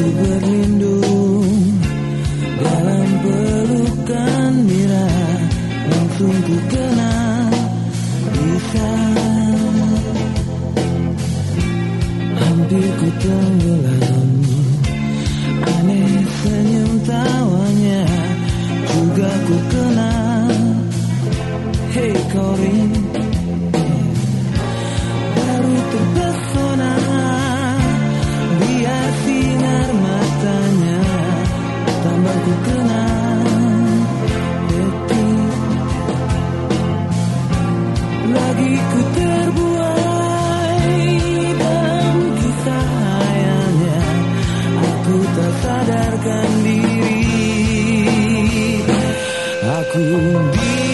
Ku berlindung dalam pelukan mira Langsung ku kenal bisa. sana. Hampir ku tenggelam. Aneh senyum tawanya Juga ku kenal. Hey Corinne Tambah ku kenal detik Lagi ku terbuai dalam kisah hayalnya Aku tak sadarkan diri. Aku di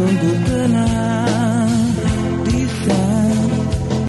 sungguh telah